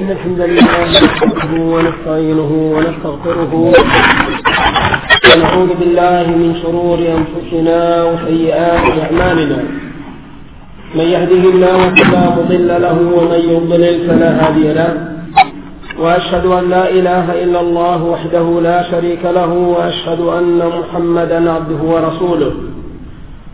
إن الحمد لله نحمده ونستعينه ونستغفره ونعوذ بالله من شرور أنفسنا وسيئات أعمالنا. من يهده الله فلا مضل له ومن يضلل فلا هادي له. وأشهد أن لا إله إلا الله وحده لا شريك له وأشهد أن محمدا عبده ورسوله.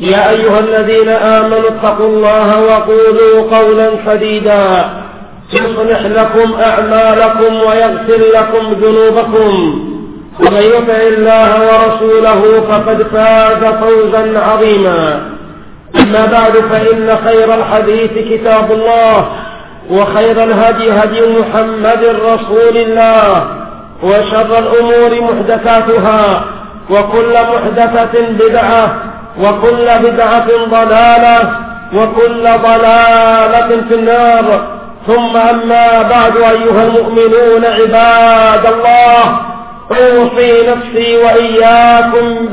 يا أيها الذين آمنوا اتقوا الله وقولوا قولا سديدا. يصلح لكم أعمالكم ويغفر لكم ذنوبكم. ومن يطع الله ورسوله فقد فاز فوزا عظيما. أما بعد فإن خير الحديث كتاب الله وخير الهدي هدي محمد رسول الله وشر الأمور محدثاتها وكل محدثة بدعة وكل بدعة ضلالة وكل ضلالة في النار. ثم أما بعد أيها المؤمنون عباد الله أوصي نفسي وإياكم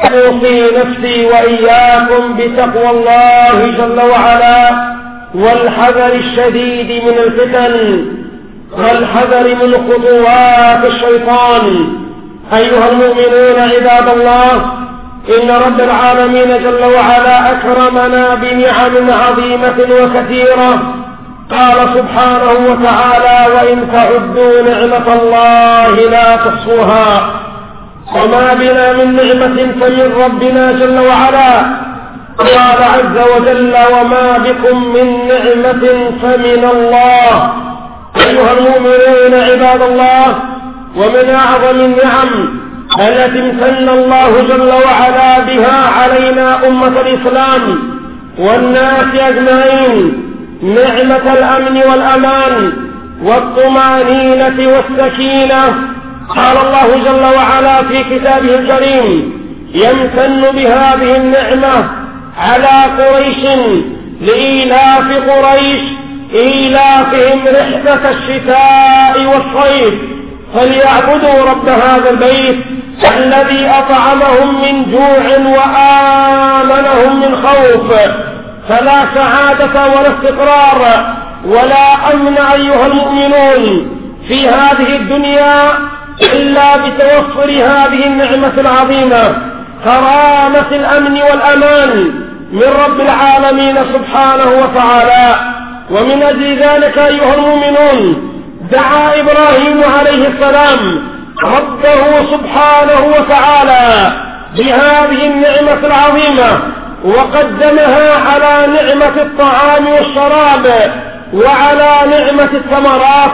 أوصي نفسي وإياكم بتقوى الله جل وعلا والحذر الشديد من الفتن والحذر من خطوات الشيطان. أيها المؤمنون عباد الله إن رب العالمين جل وعلا أكرمنا بنعم عظيمة وكثيرة. قال سبحانه وتعالى وإن تعدوا نعمة الله لا تحصوها. وما بنا من نعمة فمن ربنا جل وعلا. قال عز وجل وما بكم من نعمة فمن الله. أيها المؤمنون عباد الله ومن أعظم النعم التي امتن الله جل وعلا بها علينا أمة الإسلام والناس أجمعين نعمة الأمن والأمان والطمأنينة والسكينة. قال الله جل وعلا في كتابه الكريم يمتن بهذه النعمة على قريش لإيلاف قريش إيلافهم رحلة الشتاء والصيف فليعبدوا رب هذا البيت الذي أطعمهم من جوع وآمنهم من خوف فلا سعادة ولا استقرار ولا أمن أيها المؤمنون في هذه الدنيا إلا بتوفر هذه النعمة العظيمة كرامة الأمن والأمان من رب العالمين سبحانه وتعالى. ومن أجل ذلك أيها المؤمنون دعا إبراهيم عليه السلام ربه سبحانه وتعالى بهذه النعمة العظيمة وقدمها على نعمة الطعام والشراب وعلى نعمة الثمرات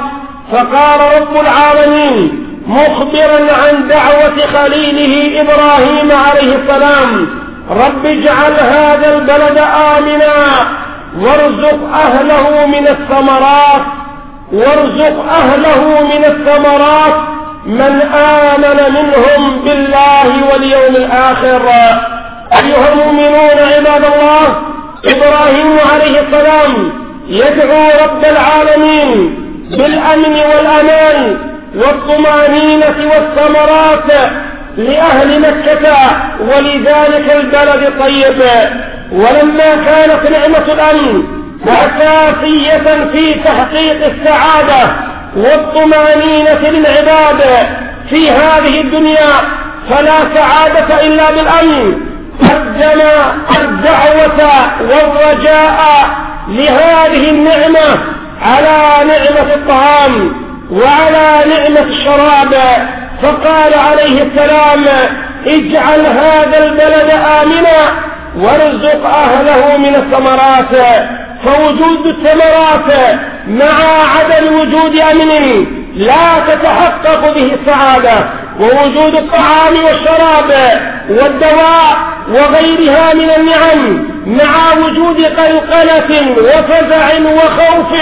فقال رب العالمين مخبرا عن دعوة خليله إبراهيم عليه السلام رب اجعل هذا البلد آمنا وارزق أهله من الثمرات وارزق أهله من الثمرات من آمن منهم بالله واليوم الآخر. أيها المؤمنون عباد الله إبراهيم عليه السلام يدعو رب العالمين بالأمن والأمان والطمأنينة والثمرات لأهل مكة ولذلك البلد الطيب ولما كانت نعمة الأمن أساسية في تحقيق السعادة والطمأنينة للعباد في هذه الدنيا فلا سعادة إلا بالأمن. قدم الدعوة والرجاء لهذه النعمة على نعمة الطعام وعلى نعمة الشراب. فقال عليه السلام اجعل هذا البلد آمنا وارزق أهله من الثمرات. فوجود الثمرات مع عدم وجود أمن لا تتحقق به السعادة ووجود الطعام والشراب والدواء وغيرها من النعم مع وجود قلقلة وفزع وخوف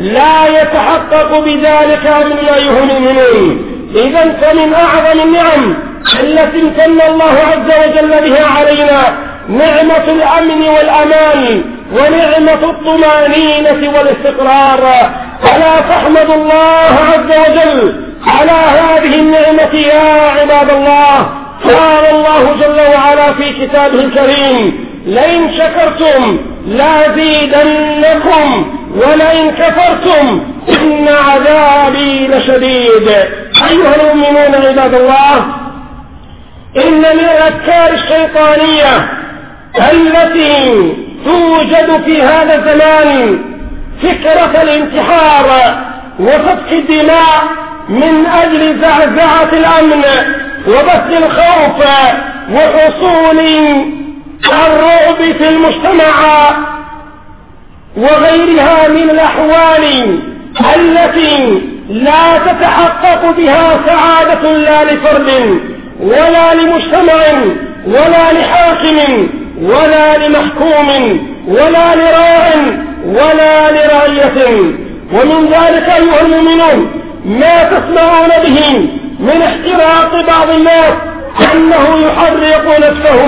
لا يتحقق بذلك أمن أيها المؤمنون إذا فمن أعظم النعم التي امتن الله عز وجل بها علينا نعمة الأمن والأمان ونعمة الطمأنينة والاستقرار. فلا تحمد الله عز وجل على هذه النعمة يا عباد الله. قال الله جل وعلا في كتابه الكريم لئن شكرتم لازيدنكم ولئن كفرتم إن عذابي لشديد. أيها المؤمنون عباد الله إن من الأفكار الشيطانية التي توجد في هذا الزمان فكرة الانتحار وفتح الدماء من أجل زعزعة الأمن وبث الخوف وحصول الرعب في المجتمع وغيرها من الأحوال التي لا تتحقق بها سعادة لا لفرد ولا لمجتمع ولا لحاكم ولا لمحكوم ولا لراع ولا لرعية. ومن ذلك أيها المؤمنون ما تسمعون به من احتراق بعض الناس أنه يحرق نفسه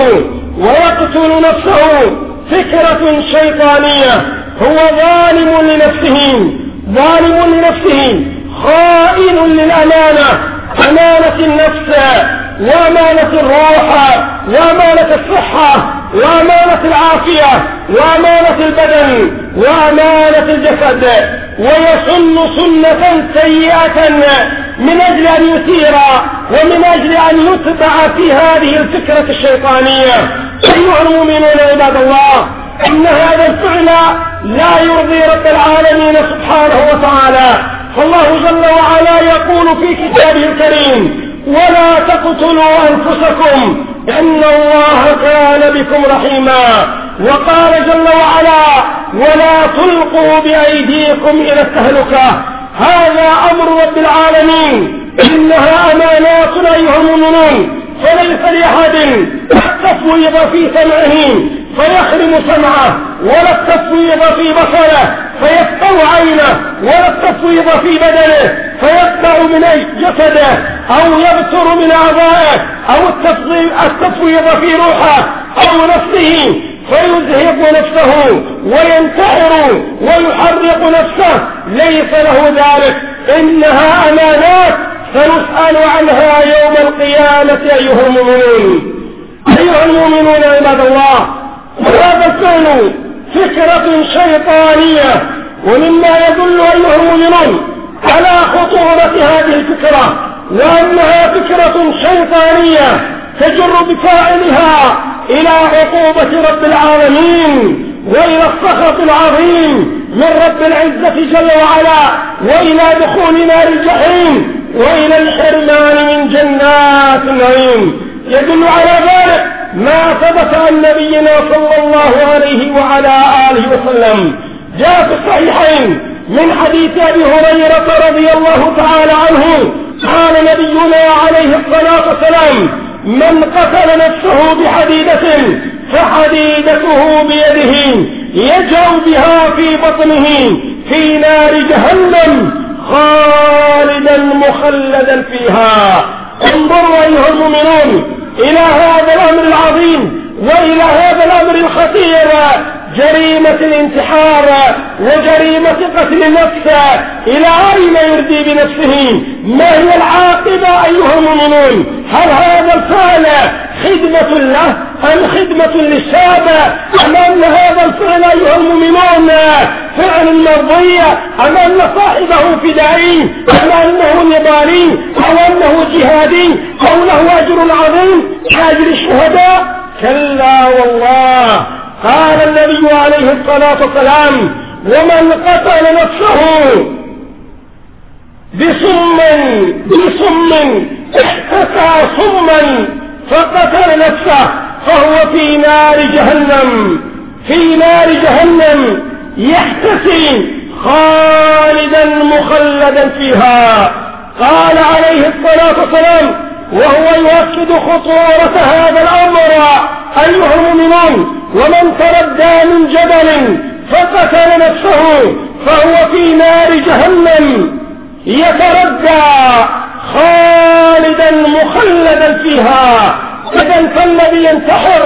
ويقتل نفسه. فكرة شيطانية. هو ظالم لنفسه ظالم لنفسه خائن للأمانة. أمانة النفس. وأمانة الروح وأمانة الصحة وأمانة العافية وأمانة البدن وأمانة الجسد. ويسن سنة سيئة من أجل أن يثير ومن أجل أن يتبع في هذه الفكرة الشيطانية. أيها المؤمنون عباد الله إن هذا الفعل لا يرضي رب العالمين سبحانه وتعالى. فالله جل وعلا يقول في كتابه الكريم ولا تقتلوا أنفسكم إن الله كان بكم رحيما. وقال جل وعلا ولا تلقوا بأيديكم إلى التهلكة. هذا أمر رب العالمين. إنها أمانات أيها المؤمنون. فليس لأحد التفويض في سمعه فيحرم سمعه ولا التفويض في بصره فيقطع عينه ولا التفويض في بدنه فيقطع من جسده. أو يبتر من أعضائه أو التفويض في روحه أو نفسه فيزهق نفسه وينتحر ويحرق نفسه. ليس له ذلك. إنها أمانات سنسأل عنها يوم القيامة أيها المؤمنون. أيها المؤمنون عباد الله وهذا الفعل فكرة شيطانية. ومما يدل أيها المؤمنون على خطورة هذه الفكرة. وأنها فكرة شيطانية تجر بفاعلها إلى عقوبة رب العالمين وإلى السخط العظيم من رب العزة جل وعلا وإلى دخول نار الجحيم وإلى الحرمان من جنات النعيم. يدل على ذلك ما ثبت عن نبينا صلى الله عليه وعلى آله وسلم. جاء في الصحيحين من حديث أبي هريرة رضي الله تعالى عنه قال نبينا عليه الصلاة والسلام من قتل نفسه بحديدة فحديدته بيده يجع بها في بطنه في نار جهنم خالدا مخلدا فيها. انظروا أيها المؤمنون إلى هذا الأمر العظيم وإلى هذا الأمر الخطير. جريمة الانتحار وجريمة قتل النفس إلى أين يردي بنفسه؟ ما هي العاقبة أيها المؤمنون؟ هل هذا الفعل خدمة له؟ أم خدمة للشاب أم أن هذا الفعل أيها المؤمنون فعل مرضي؟ أم أن صاحبه فدائي؟ أم أنه نضالي؟ أو أنه جهادي؟ أو له أجر عظيم؟ كأجر الشهداء؟ كلا والله. قال النبي عليه الصلاة والسلام ومن قتل نفسه بسم بسم احتسى سما فقتل نفسه فهو في نار جهنم في نار جهنم يحتسي خالدا مخلدا فيها. قال عليه الصلاة والسلام وهو يؤكد خطورة هذا الأمر أيها المؤمنون. ومن تردى من جبل فقتل نفسه فهو في نار جهنم. يتردى خالدا مخلدا فيها. إذا فالذي ينتحر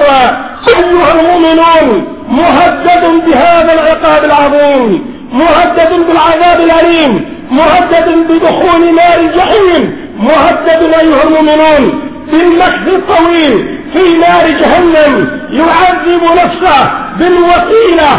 أيها المؤمنون مهدد بهذا العقاب العظيم مهدد بالعذاب الأليم مهدد بدخول نار الجحيم مهدد أيها المؤمنون بالمكث الطويل في نار جهنم يعذب نفسه بالوسيلة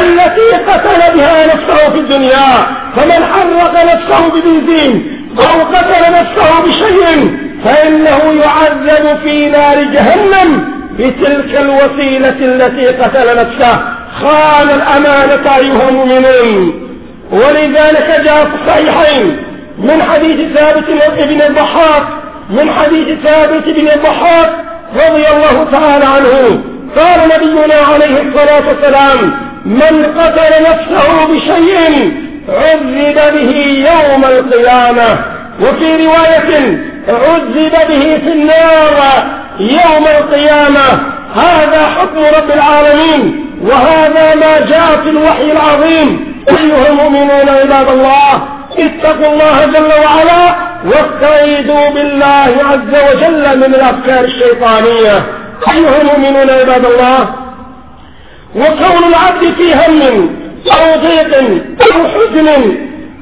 التي قتل بها نفسه في الدنيا. فمن حرق نفسه ببنزين أو قتل نفسه بشيء فإنه يعذب في نار جهنم بتلك الوسيلة التي قتل نفسه. خان الأمانة أيها المؤمنون. ولذلك جاء في الصحيحين من حديث ثابت بن الضحاك من حديث ثابت بن الضحاك رضي الله تعالى عنه قال نبينا عليه الصلاة والسلام من قتل نفسه بشيء عذب به يوم القيامة. وفي رواية عذب به في النار يوم القيامة. هذا حكم رب العالمين وهذا ما جاء في الوحي العظيم. أيها المؤمنون عباد الله اتقوا الله جل وعلا واستعيذوا بالله عز وجل من الأفكار الشيطانية. أيها المؤمنون عباد الله وكون العبد في هم أو ضيق أو حزن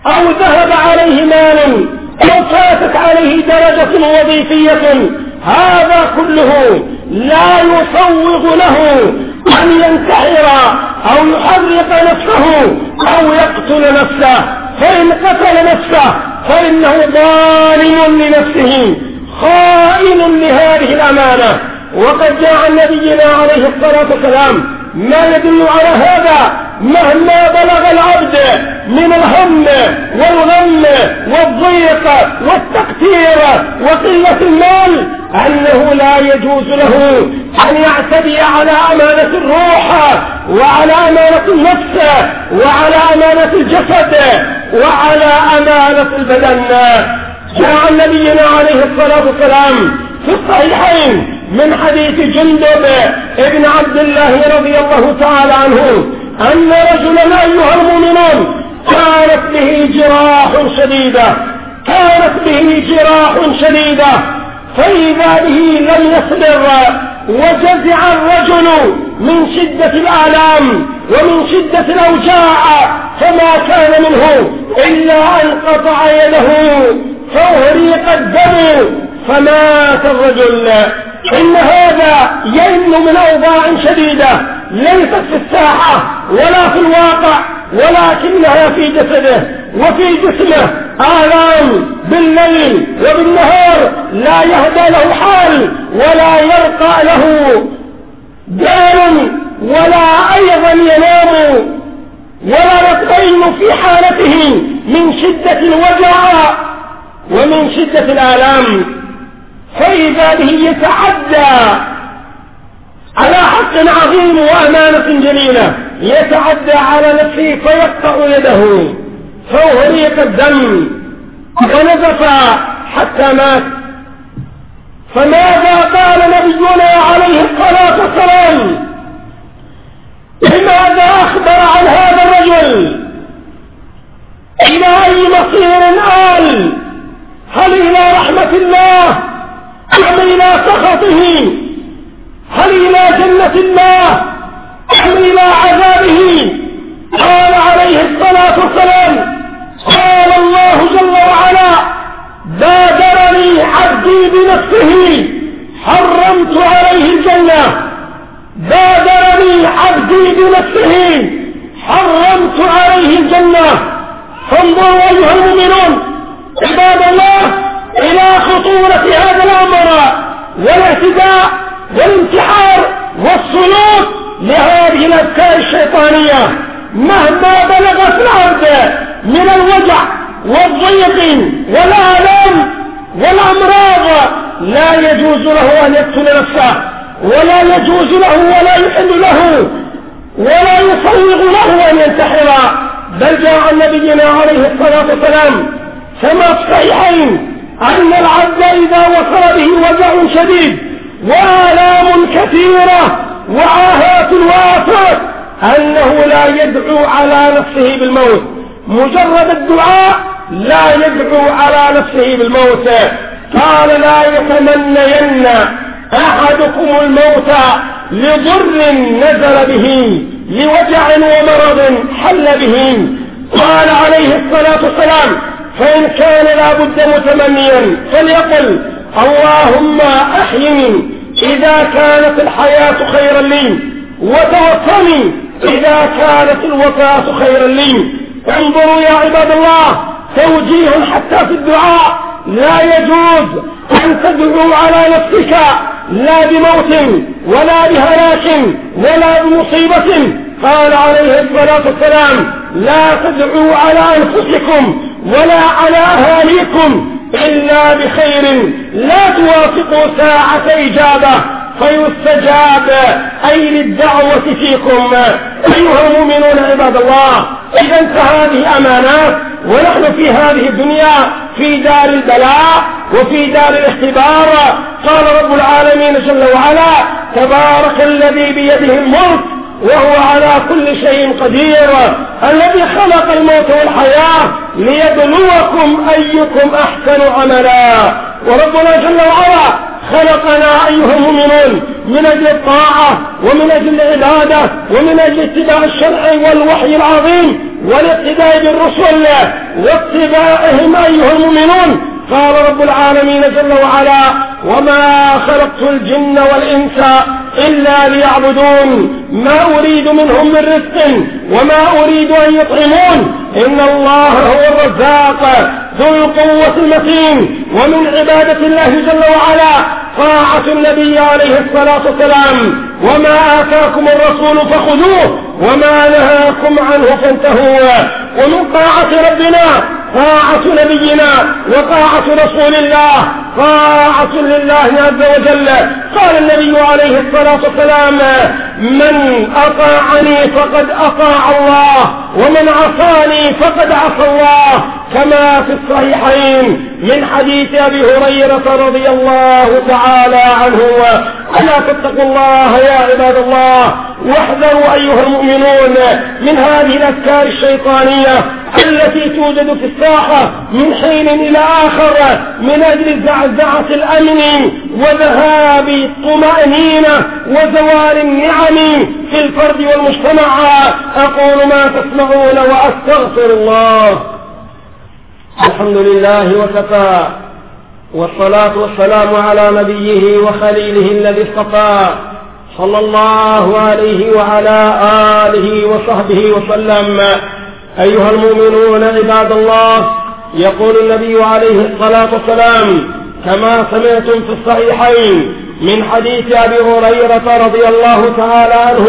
أو ذهب عليه مال أو فاتت عليه درجة وظيفية هذا كله لا يصوغ له أن ينتحر أو يحرق نفسه أو يقتل نفسه. فإن قتل نفسه فإنه ظالم لنفسه خائن لهذه الأمانة. وقد جاء نبينا عليه الصلاة والسلام ما يدل على هذا مهما بلغ العبد من الهم والغم والضيق والتقتير وقلة المال أنه لا يجوز له أن يعتدي على أمانة الروح وعلى أمانة النفس وعلى أمانة الجسد وعلى أمانة البدن. جاء عن نبينا عليه الصلاة والسلام في الصحيحين من حديث جندب ابن عبد الله رضي الله تعالى عنه أن رجلا أيها المؤمنون كانت به جراح شديدة كانت به جراح شديدة فإذا به لم يصبر وجزع الرجل من شدة الآلام ومن شدة الأوجاع فما كان منه إلا أن قطع يده فأهريق الدم فمات الرجل. إن هذا يئن من أوضاع شديدة ليست في الساحة ولا في الواقع ولكنها في جسده وفي جسمه. آلام بالليل وبالنهار لا يهدى له حال ولا يرقى له بال ولا أيضا ينام ولا يطمئن في حالته من شدة الوجع ومن شدة الآلام. فإذا به يتعدى على حق عظيم وأمانة جليلة يتعدى على نفسه فيقطع يده فأهريق الدم ونزف حتى مات. فماذا قال نبينا عليه الصلاة والسلام؟ لماذا أخبر عن هذا الرجل؟ إلى أي مصير آل؟ هل إلى رحمة الله؟ أم إلى سخطه. هل إلى جنة الله أم إلى عذابه؟ قال عليه الصلاة والسلام قال الله جل وعلا بادرني عبدي بنفسه حرمت عليه الجنة. بادرني عبدي بنفسه حرمت عليه الجنة. فانظروا أيها المؤمنون عباد الله إلى خطورة هذا الأمر والاعتداء والانتحار والسلوك لهذه الأفكار الشيطانية. مهما بلغت العبد من الوجع والضيق والآلام والأمراض لا يجوز له أن يقتل نفسه ولا يجوز له ولا يحل له ولا يصوغ له أن ينتحر. بل جاء نبينا عليه الصلاة والسلام كما في الصحيحين أن العبد إذا وصل به وجع شديد وآلام كثيرة وعاهات وآفات أنه لا يدعو على نفسه بالموت. مجرد الدعاء لا يدعو على نفسه بالموت. قال لا يتمنين أحدكم الموت لضر نزل به لوجع ومرض حل به. قال عليه الصلاة والسلام فإن كان لا بد متمنيا فليقل اللهم أحيني إذا كانت الحياة خيرا لي وتوفني إذا كانت الوفاة خيرا لي. انظروا يا عباد الله توجيه حتى في الدعاء لا يجوز أن تدعو على نفسك لا بموت ولا بهلاك ولا بمصيبة. قال عليه الصلاة والسلام لا تدعوا على أنفسكم ولا على أهاليكم إلا بخير. لا توافقوا ساعة إجابة فيستجاب أي للدعوة فيكم. أيها المؤمنون عباد الله إذا فهذه أمانات ونحن في هذه الدنيا في دار البلاء وفي دار الاختبار. قال رب العالمين جل وعلا تبارك الذي بيده الملك وهو على كل شيء قدير الذي خلق الموت والحياة ليبلوكم أيكم أحسن عملا. وربنا جل وعلا خلقنا أيها المؤمنون من أجل الطاعة ومن أجل العبادة ومن أجل اتباع الشرع والوحي العظيم والاقتداء بالرسل واتباعهم أيها المؤمنون. قال رب العالمين جل وعلا وما خلقت الجن والإنس إلا ليعبدون. ما أريد منهم من رزق وما أريد أن يطعمون. إن الله هو الرزاق ذو القوة المتين. ومن عبادة الله جل وعلا طاعة النبي عليه الصلاة والسلام. وما آتاكم الرسول فخذوه. وما نهاكم عنه فانتهوا. ومن طاعة ربنا طاعة نبينا وطاعة رسول الله طاعة لله عز وجل. قال النبي عليه الصلاة والسلام من أطاعني فقد أطاع الله ومن عصاني فقد عصى الله كما في الصحيحين من حديث أبي هريرة رضي الله تعالى عنه ألا تتقوا الله يا عباد الله واحذروا أيها المؤمنون من هذه الأفكار الشيطانية التي توجد في الساحة من حين إلى آخر من أجل زعزعة الأمن وذهاب الطمأنينة وزوال النعم في الفرد والمجتمع. أقول ما تسمعون وأستغفر الله. الحمد لله وكفى. والصلاة والسلام على نبيه وخليله الذي اصطفى. صلى الله عليه وعلى آله وصحبه وسلم. أيها المؤمنون عباد الله يقول النبي عليه الصلاة والسلام كما سمعتم في الصحيحين من حديث أبي هريرة رضي الله تعالى عنه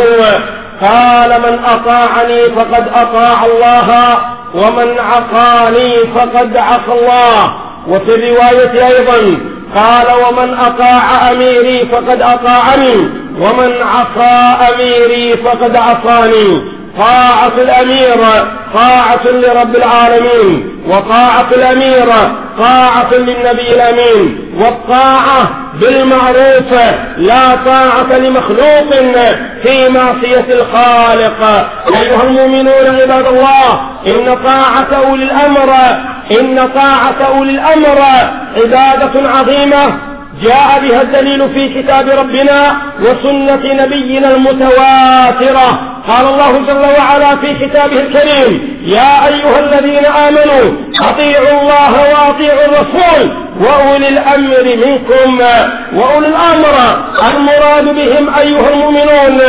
قال من أطاعني فقد أطاع الله ومن عصاني فقد عصى الله. وفي الرواية أيضا قال ومن أطاع أميري فقد أطاعني ومن عصى أميري فقد عصاني. طاعة الأمير طاعة لرب العالمين وطاعة الأمير طاعة للنبي الأمين والطاعة بالمعروف لا طاعة لمخلوق في معصية الخالق. أيها المؤمنون عباد الله إن طاعة أولي الأمر إن طاعة أولي الأمر عبادة عظيمة. جاء بها الدليل في كتاب ربنا وسنة نبينا المتواترة. قال الله جل وعلا في كتابه الكريم يا أيها الذين آمنوا أطيعوا الله وأطيعوا الرسول وأولي الأمر منكم وأولي الأمر. المراد بهم أيها المؤمنون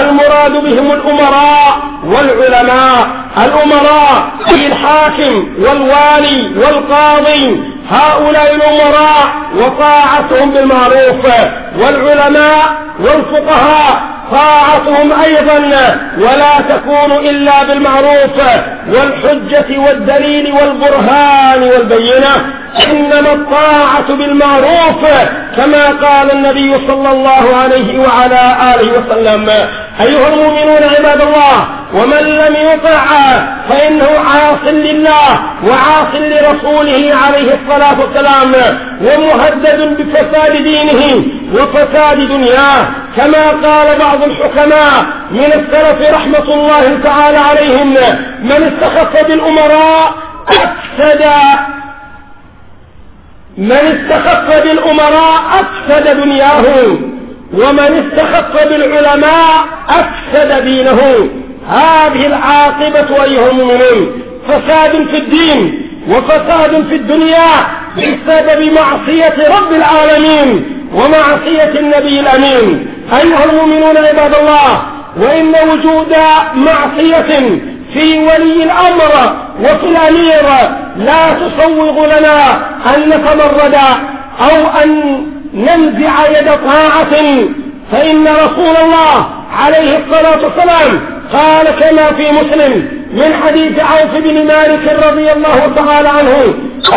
المراد بهم الأمراء والعلماء. الأمراء أي الحاكم والوالي والقاضي. هؤلاء الأمراء وطاعتهم بالمعروف والعلماء والفقهاء. طاعتهم أيضا ولا تكون إلا بالمعروف والحجة والدليل والبرهان والبينة. إنما الطاعة بالمعروف كما قال النبي صلى الله عليه وعلى آله وسلم. أيها المؤمنون عباد الله ومن لم يطع فإنه عاص لله وعاص لرسوله عليه الصلاة والسلام ومهدد بفساد دينه وفساد دنياه كما قال بعض الحكماء من السلف رحمة الله تعالى عليهم من استخف بالأمراء أفسد من استخف بالأمراء أفسد دنياه. ومن استخف بالعلماء أفسد دينه. هذه العاقبة أيها المؤمنون. فساد في الدين وفساد في الدنيا بسبب معصية رب العالمين ومعصية النبي الأمين. أيها المؤمنون عباد الله وإن وجود معصية في ولي الأمر وفي الأمير لا تسوغ لنا أن نتمرد أو أن ننزع يد طاعة فإن رسول الله عليه الصلاة والسلام قال كما في مسلم من حديث عوف بن مالك رضي الله تعالى عنه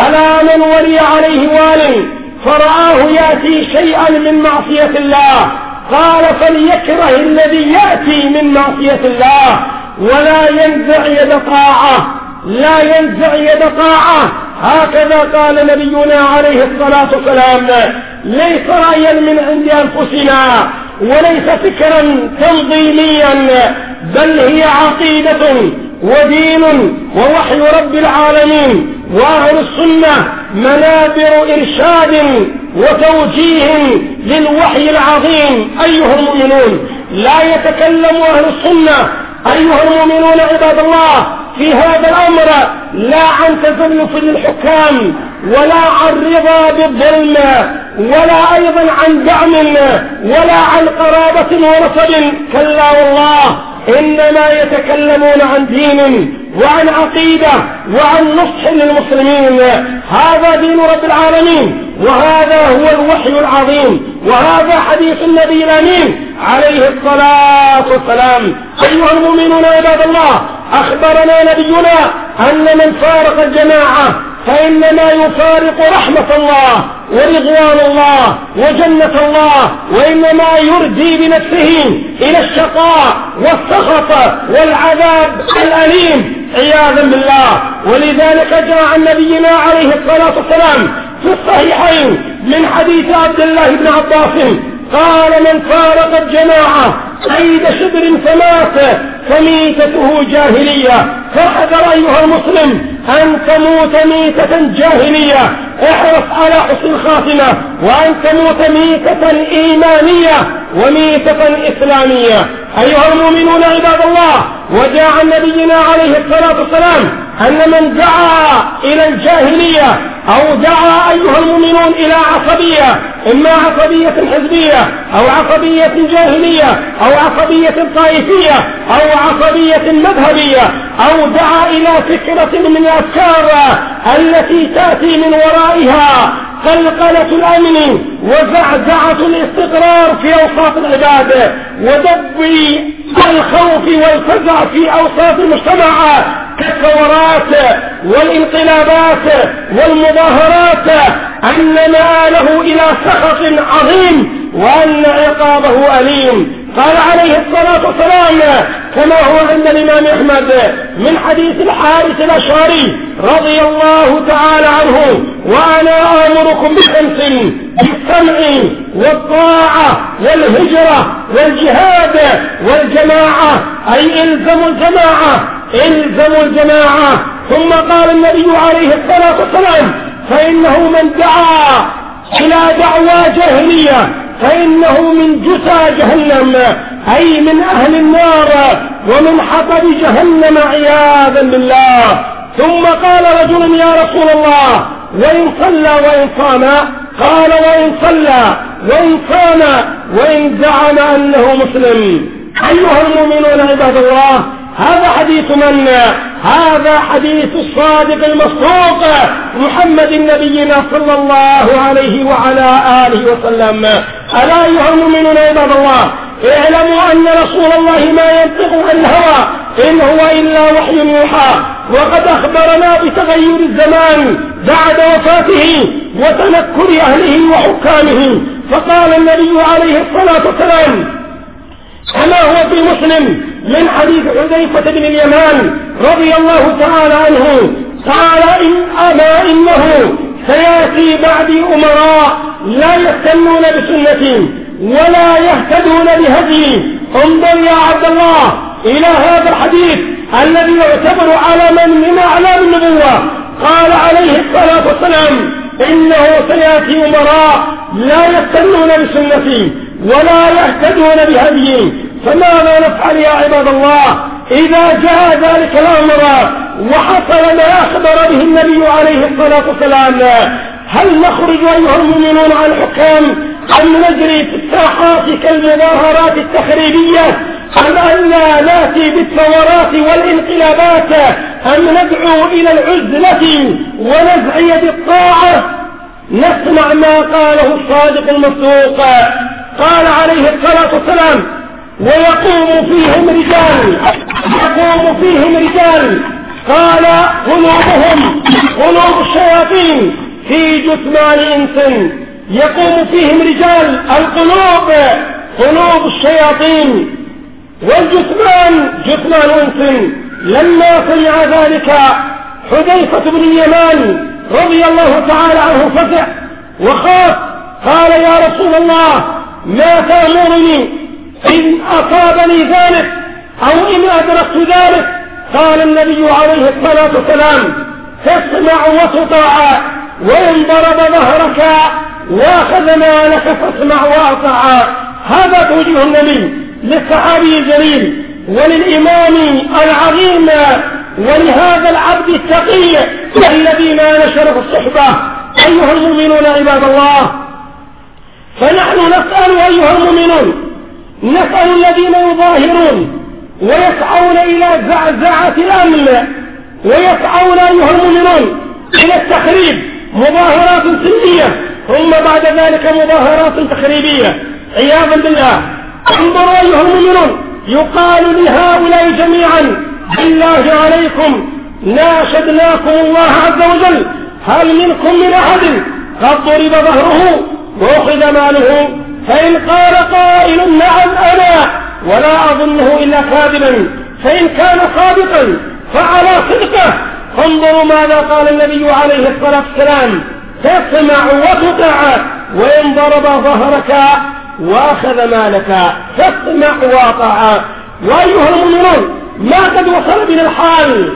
ألا من ولي عليه وال فرآه يأتي شيئا من معصية الله؟ قال فليكره الذي يأتي من معصية الله ولا ينزع يد طاعة لا ينزع يد طاعة. هكذا قال نبينا عليه الصلاة والسلام. ليس رأيا من عند أنفسنا وليس فكرا تنظيميا بل هي عقيدة ودين ووحي رب العالمين وأهل السنة منابر إرشاد وتوجيه للوحي العظيم. أيها المؤمنون لا يتكلم أهل السنة أيها المؤمنون عباد الله في هذا الأمر لا عن تزلف للحكام ولا عن رضا بالظلم ولا أيضا عن دعم ولا عن قرابة ونصب كلا والله إنما يتكلمون عن دين وعن عقيدة وعن نصح للمسلمين. هذا دين رب العالمين وهذا هو الوحي العظيم وهذا حديث النبي الأمين عليه الصلاة والسلام. أيها المؤمنون عباد الله أخبرنا نبينا أن من فارق الجماعة فإنما يفارق رحمة الله ورضوان الله وجنة الله وإنما يردي بنفسه إلى الشقاء والسخط والعذاب الأليم. عياذا بالله. ولذلك جاء عن نبينا عليه الصلاة والسلام في الصحيحين من حديث عبد الله بن عباس قال من فارق الجماعة قيد شبر فمات فميتته جاهلية. فأحذر أيها المسلم أن تموت ميتة جاهلية. احرص على حسن الخاتمة وأن تموت ميتة إيمانية وميتة إسلامية. أيها المؤمنون عباد الله وجاء عن نبينا عليه الصلاة والسلام أن من دعا إلى الجاهلية أو دعا أيها المؤمنون إلى عصبية إما عصبية حزبية أو عصبية جاهلية أو عصبية طائفية أو عصبية مذهبية أو دعا إلى فكرة من الأفكار التي تأتي من ورائها قلقلة الأمن وزعزعة الاستقرار في أوساط العباد ودب الخوف والفزع في أوساط المجتمع كالثورات والانقلابات والمظاهرات أن مآله إلى سخط عظيم وأن عقابه أليم. قال عليه الصلاة والسلام كما هو عند الإمام أحمد من حديث الحارث الأشعري رضي الله تعالى عنه وأنا آمركم بخمس بالسمع والطاعة والهجرة والجهاد والجماعة أي إلزموا الجماعة إلزموا الجماعة. ثم قال النبي عليه الصلاة والسلام فإنه من دعا إلى دعوى جاهلية فإنه من جثى جهنم أي من أهل النار ومن حطب جهنم عياذا بالله. ثم قال رجل يا رسول الله وإن صلى وإن صام قال وإن صلى وإن صام وإن زعم أنه مسلم. أيها المؤمنون عباد الله هذا حديث من؟ هذا حديث الصادق المصدوق محمد نبينا صلى الله عليه وعلى آله وسلم. ألا أيها المؤمنون عباد الله اعلموا أن رسول الله ما ينطق عن الهوى إن هو إلا وحي يوحى. وقد أخبرنا بتغير الزمان بعد وفاته وتنكر أهله وحكامه. فقال النبي عليه الصلاة والسلام كما هو في مسلم من حديث حذيفة بن اليمان رضي الله تعالى عنه قال إن أما إنه سيأتي بعدي أمراء لا يهتمون بسنتي ولا يهتدون بهدي. انظر يا عبد الله إلى هذا الحديث الذي يعتبر علما من أعلام النبوة. قال عليه الصلاة والسلام إنه سيأتي أمراء لا يهتدون بسنتي ولا يهتدون بهدي. فماذا نفعل يا عباد الله؟ إذا جاء ذلك الأمر وحصل ما أخبر به النبي عليه الصلاة والسلام هل نخرج أيها المؤمنون عن الحكام؟ أم نجري في الساحات كالمظاهرات التخريبية؟ أم أننا نأتي بالثورات والانقلابات؟ أم ندعو إلى العزلة ونزع يد الطاعة نسمع ما قاله الصادق المصدوق. قال عليه الصلاة والسلام ويقوم فيهم رجال. يقوم فيهم رجال. قال قلوبهم قلوب الشياطين في جثمان إنس. يقوم فيهم رجال القلوب قلوب الشياطين. والجثمان جثمان إنس. لما سمع ذلك حذيفة بن اليمان رضي الله تعالى عنه فزع وخاف. قال يا رسول الله ما تأمرني إن أصابني ذلك أو إن أدركت ذلك قال النبي عليه الصلاة والسلام تسمع وتطاع وإن ضرب ظهرك وأخذ مالك فاسمع واطع هذا توجيه النبي للصحابي الجليل وللإمام العظيم ولهذا العبد التقي الذي ما شرف الصحبة. أيها المؤمنون عباد الله فنحن نسأل أيها المؤمنون نسأل الذين يظاهرون ويسعون إلى زعزعة الأمن ويسعون أيها المؤمنون إلى التخريب مظاهرات سلمية ثم بعد ذلك مظاهرات تخريبية. عياذا بالله. انظروا أيها المؤمنون. يقال لهؤلاء جميعا بالله عليكم ناشدناكم الله عز وجل. هل منكم من أحد قد ضرب ظهره وأخذ ماله؟ فإن قال قائل نعم أنا ولا أظنه إلا كاذبا فإن كان صادقا فعلى صدقه. فانظروا ماذا قال النبي عليه الصلاة والسلام. تسمع وتطع وإن ضرب ظهرك وأخذ مالك. فاسمع وأطع. وأيها المؤمنون ما قد وصل بنا الحال؟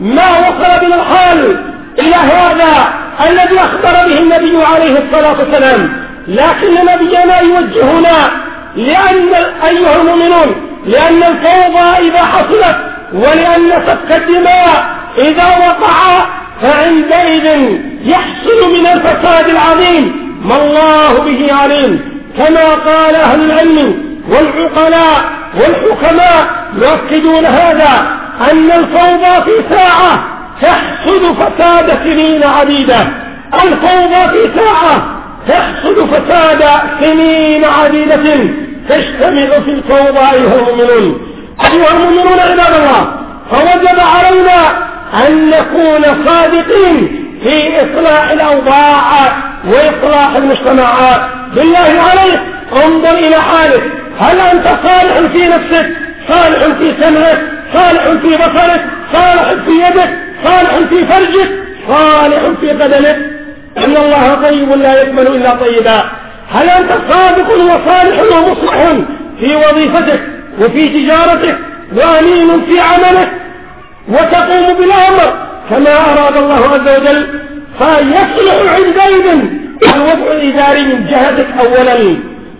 ما وصل بنا الحال إلى هذا الذي أخبر به النبي عليه الصلاة والسلام؟ لكن نبينا يوجهنا لأن أيها المؤمنون لأن الفوضى إذا حصلت ولأن سفك الدماء إذا وقع فعندئذ يحصل من الفساد العظيم. ما الله به عليم. كما قال أهل العلم والعقلاء والحكماء يؤكدون هذا أن الفوضى في ساعة تحصد فساد سنين عديدة. الفوضى في ساعة تحصل فساد سنين عديدة تجتمع في الفوضى أيها المؤمنون. أيها المؤمنون عباد الله فوجب علينا أن نكون صادقين في إصلاح الأوضاع وإصلاح المجتمعات. بالله عليك انظر إلى حالك. هل أنت صالح في نفسك؟ صالح في سمعك؟ صالح في بصرك؟ صالح في يدك؟ صالح في فرجك؟ صالح في بدنك إن الله طيب لا يقبل إلا طيبا. هل أنت صادق وصالح ومصلح في وظيفتك وفي تجارتك وأمين في عملك وتقوم بالأمر كما أراد الله عز وجل؟ فيصلح عندئذ الوضع الإداري من جهتك أولا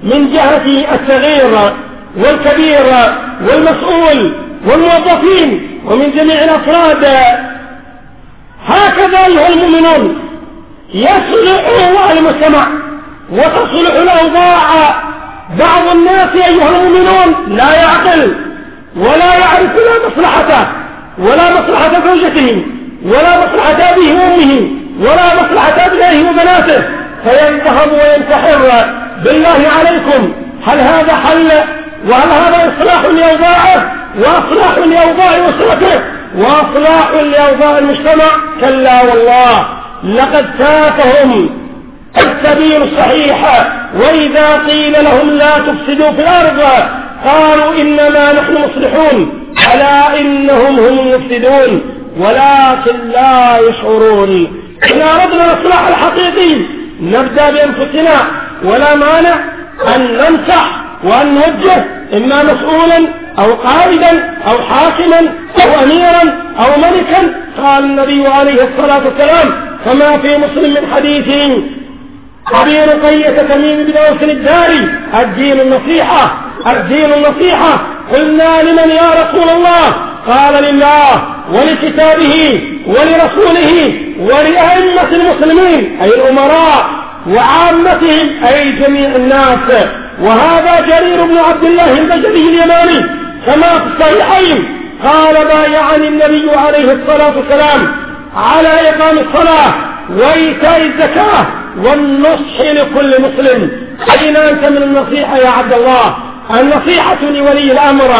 من جهة الصغير والكبير والمسؤول والموظفين ومن جميع الأفراد. هكذا أيها المؤمنون يصلح المجتمع وتصلح الأوضاع بعض الناس أيها المؤمنون لا يعقل ولا يعرف لا مصلحته ولا مصلحة زوجته ولا مصلحة أبيه وأمه ولا مصلحة أبنائه وبناته. فينتهب وينتحر بالله عليكم. هل هذا حل وهل هذا إصلاح لأوضاعه؟ وأصلاح لأوضاع أسرته؟ وإصلاح لأوضاع المجتمع؟ كلا والله. لقد فاتهم السبيل الصحيح وإذا قيل لهم لا تفسدوا في الأرض قالوا إنما نحن مصلحون ألا إنهم هم المفسدون ولكن لا يشعرون. إن أردنا الإصلاح الحقيقي نبدأ بأنفسنا ولا مانع أن ننصح وأن نوجه إما مسؤولا أو قائدا أو حاكما أو أميرا أو ملكا قال النبي عليه الصلاة والسلام كما في مسلم من حديث أبي رقية تميم بن أوس الداري الدين النصيحة الدين النصيحة. قلنا لمن يا رسول الله؟ قال لله ولكتابه ولرسوله ولأئمة المسلمين أي الأمراء وعامتهم أي جميع الناس. وهذا جرير بن عبد الله البجلي اليماني كما في الصحيحين. قال بايعني النبي عليه الصلاة والسلام على إقام الصلاة وإيتاء الزكاة والنصح لكل مسلم. أين أنت من النصيحة يا عبد الله؟ النصيحة لولي الأمر.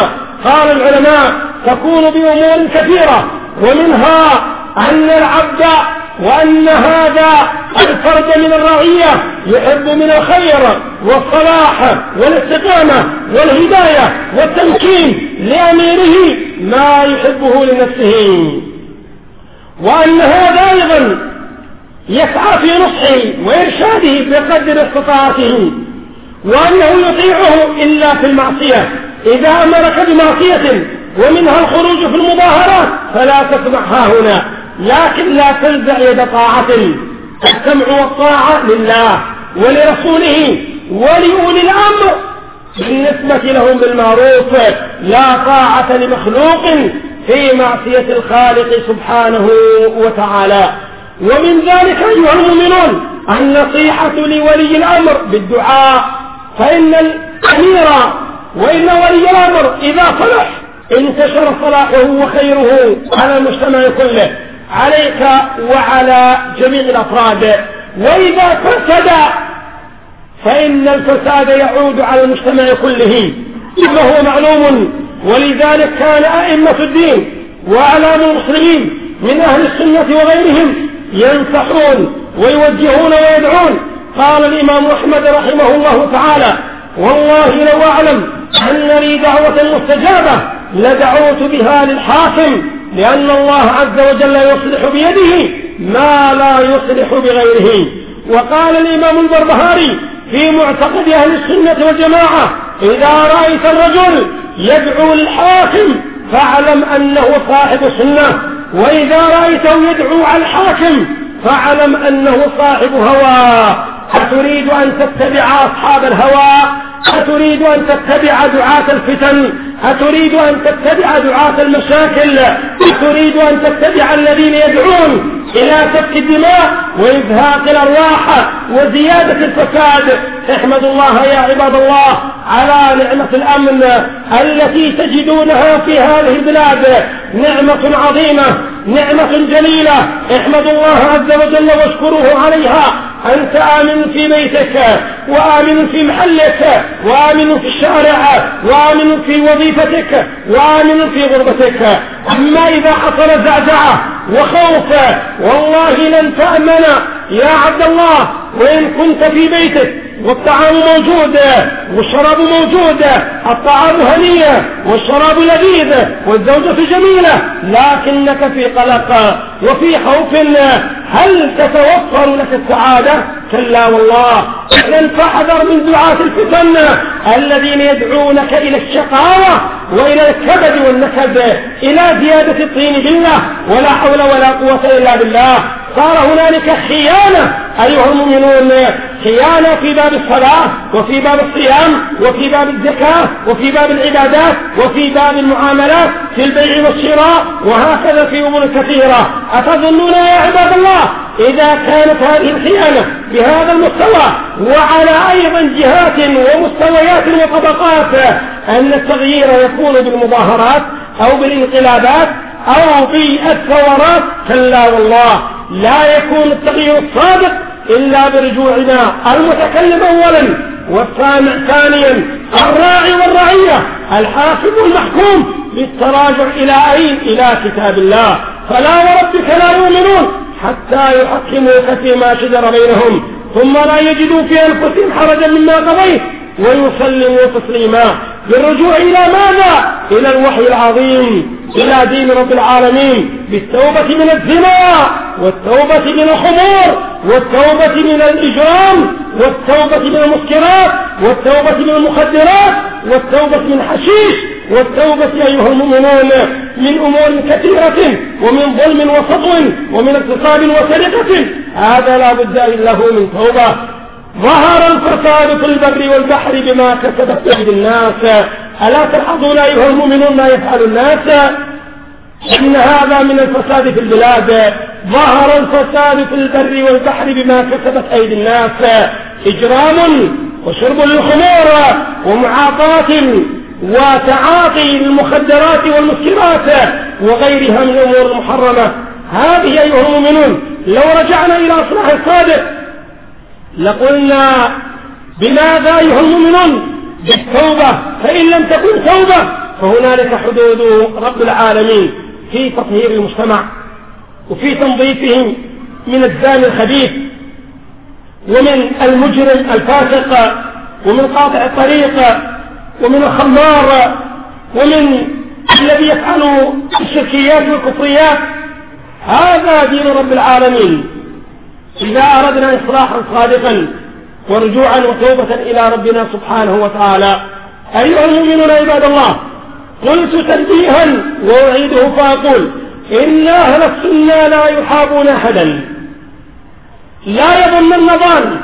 قال العلماء تكون بأمور كثيرة ومنها أن العبد وأن هذا الفرد من الرعية يحب من الخير والصلاح والاستقامة والهداية والتمكين لأميره ما يحبه لنفسه. وأن هذا أيضا يسعى في نصحه وإرشاده بقدر استطاعته وأنه يطيعه إلا في المعصية. إذا أمرك بمعصية ومنها الخروج في المظاهرات فلا تسمعها هنا لكن لا تنزع يد طاعة. السمع والطاعة لله ولرسوله ولأولي الأمر بالنسبة لهم بالمعروف. لا طاعة لمخلوق في معصية الخالق سبحانه وتعالى. ومن ذلك أيها المؤمنون النصيحة لولي الأمر بالدعاء. فإن الأمير وإن ولي الأمر إذا صلح انتشر صلاحه وخيره على المجتمع كله عليك وعلى جميع الأفراد. وإذا فسد فإن الفساد يعود على المجتمع كله. كما هو معلوم ولذلك كان أئمة الدين وأعلام المسلمين من أهل السنة وغيرهم ينصحون ويوجهون ويدعون. قال الإمام أحمد رحمه الله تعالى والله لو أعلم أن لي دعوة مستجابة لدعوت بها للحاكم لأن الله عز وجل يصلح بيده ما لا يصلح بغيره. وقال الإمام البربهاري في معتقد أهل السنة والجماعة إذا رأيت الرجل يدعو للحاكم فاعلم أنه صاحب سنة. وإذا رأيته يدعو على الحاكم فاعلم أنه صاحب هوى. أتريد أن تتبع أصحاب الهوى؟ أتريد أن تتبع دعاة الفتن؟ أتريد أن تتبع دعاة المشاكل؟ أتريد أن تتبع الذين يدعون إلى سفك الدماء وإزهاق الأرواح وزيادة الفساد؟ احمدوا الله يا عباد الله على نعمة الأمن التي تجدونها في هذه البلاد نعمة عظيمة. نعمة جليلة. احمدوا الله عز وجل واشكروه عليها. أنت آمن في بيتك وآمن في محلك وآمن في الشارع وآمن في وظيفتك وآمن في غربتك. أما إذا حصل زعزعة وخوف والله لن تأمن. يا عبد الله وإن كنت في بيتك والطعام موجود والشراب موجود الطعام هنية والشراب لذيذ والزوجة جميلة لكنك في قلق وفي خوف. هل تتوفر لك السعادة؟ كلا والله. إذن فاحذر من دعاة الفتن الذين يدعونك إلى الشقاوة وإلى الكبد والنكد إلى زيادة الطين بالله ولا حول ولا قوة إلا بالله. صار هنالك خيانة أيها المؤمنون خيانة في باب الصلاة وفي باب الصيام وفي باب الزكاة وفي باب العبادات وفي باب المعاملات في البيع والشراء وهكذا في أمور كثيرة. أتظنون يا عباد الله إذا كانت هذه الخيانة بهذا المستوى وعلى أيضا جهات ومستويات وطبقات أن التغيير يكون بالمظاهرات أو بالانقلابات أو بالثورات كلا والله. لا يكون التغيير الصادق إلا برجوعنا المتكلم أولا والسامع ثانيا الراعي والرعية الحاكم والمحكوم بالتراجع إلى أين؟ إلى كتاب الله فلا وربك لا يؤمنون حتى يحكموك فيما شجر بينهم ثم لا يجدوا في أنفسهم حرجا مما قضيت ويسلموا تسليما بالرجوع إلى ماذا؟ إلى الوحي العظيم إلى دين رب العالمين بالتوبة من الزنا والتوبة من الخمور والتوبة من الإجرام والتوبة من المسكرات والتوبة من المخدرات والتوبة من الحشيش والتوبة أيها المؤمنون من أمور كثيرة ومن ظلم وسطو ومن اغتصاب وسرقة. هذا لا بد له من توبة. ظهر الفساد في البر والبحر بما كسبت أيدي الناس. ألا تلحظون أيها المؤمنون ما يفعل الناس؟ إن هذا من الفساد في البلاد. ظهر الفساد في البر والبحر بما كسبت أيدي الناس. إجرام وشرب للخمور ومعاطاة وتعاطي المخدرات والمسكرات وغيرها من الأمور المحرمة. هذه أيها المؤمنون لو رجعنا إلى أصلاح الصادق لقلنا بماذا أيها المؤمنون؟ بالتوبة فإن لم تكن توبة فهنالك حدود رب العالمين في تطهير المجتمع وفي تنظيفه من الزاني الخبيث ومن المجرم الفاسق ومن قاطع الطريق ومن الخمار ومن الذي يفعل الشركيات والكفريات. هذا دين رب العالمين. إذا أردنا إصلاحا صادقا ورجوعا وتوبة إلى ربنا سبحانه وتعالى. أيها المؤمنون عباد الله قلت تنبيها وأعيده فأقول إن أهل السنة لا يحابون أحدا. لا يظنن ظان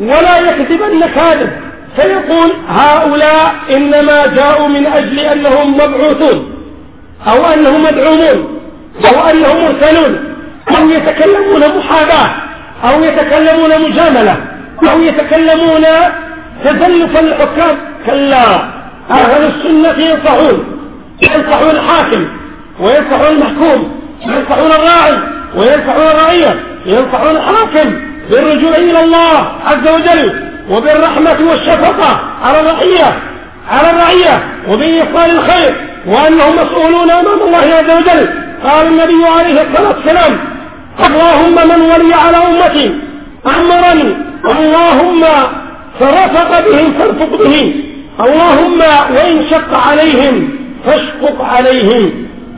ولا يكذبن كاذب فيقول هؤلاء إنما جاءوا من أجل أنهم مبعوثون أو أنهم مدعومون أو أنهم مرسلون أو يتكلمون محاباة أو يتكلمون مجاملة. أو يتكلمون تزلفا للحكام كلا أهل السنة ينصحون. ينصحون الحاكم وينصحون المحكوم. ينصحون الراعي وينصحون الرعية. ينصحون الحاكم بالرجوع إلى الله عز وجل وبالرحمة والشفقة على الرعية على الرعية وبإيصال الخير وأنهم مسؤولون أمام الله عز وجل. قال النبي عليه الصلاة والسلام اللهم من ولي على أمتي أمرني اللهم فرفق بهم فارفق بهم. اللهم وإن شق عليهم فاشقق عليهم.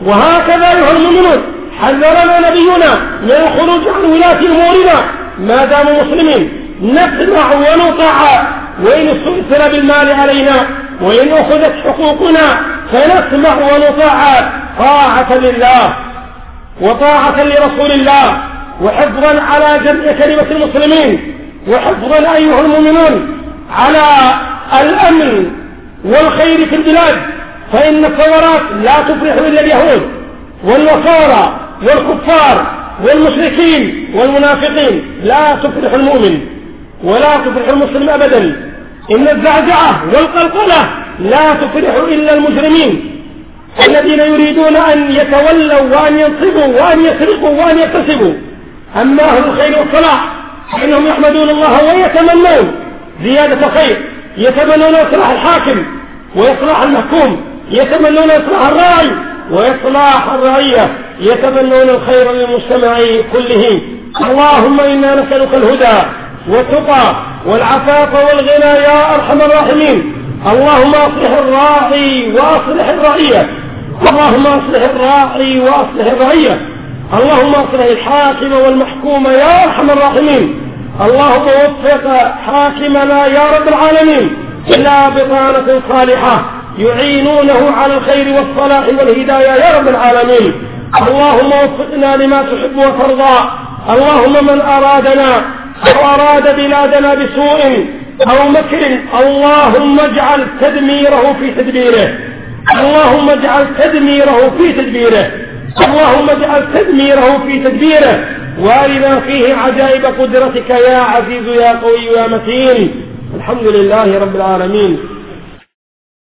وهكذا أيها المؤمنون حذرنا نبينا من الخروج عن ولاة أمورنا. ما داموا مسلمين نسمع ونطاع وإن استؤثر بالمال علينا وإن أخذت حقوقنا فنسمع ونطاع. طاعة لله وطاعة لرسول الله. وحفظا على جمع كلمة المسلمين. وحفظا أيها المؤمنون على الأمن والخير في البلاد فإن الثورات لا تفرح إلا اليهود والنصارى والكفار والمشركين والمنافقين لا تفرح المؤمن ولا تفرح المسلم أبدا. إن الزعزعة والقلقلة لا تفرح إلا المجرمين. الذين يريدون أن يتولوا وأن ينصبوا وأن يسرقوا وأن يكتسبوا. أما أهل الخير والصلاح فإنهم يحمدون الله ويتمنون زيادة خير يتمنون إصلاح الحاكم وإصلاح المحكوم يتمنون إصلاح الراعي وإصلاح الرعية يتمنون الخير للمجتمع كله. اللهم إنا نسألك الهدى والتقى والعفاف والغنى يا أرحم الراحمين. اللهم أصلح الراعي وأصلح الرعية. اللهم أصلح الراعي وأصلح الرعية. اللهم أصلح الحاكم والمحكوم يا أرحم الراحمين. اللهم وفق حاكمنا يا رب العالمين. إلى بطانة صالحة يعينونه على الخير والصلاح والهداية يا رب العالمين. اللهم وفقنا لما تحب وترضى. اللهم من أرادنا أو أراد بلادنا بسوء أو مكر اللهم اجعل تدميره في تدبيره. اللهم اجعل تدميره في تدبيره. اللهم اجعل تدميره في تدبيره وارنا فيه عجائب قدرتك يا عزيز يا قوي يا متين. الحمد لله رب العالمين.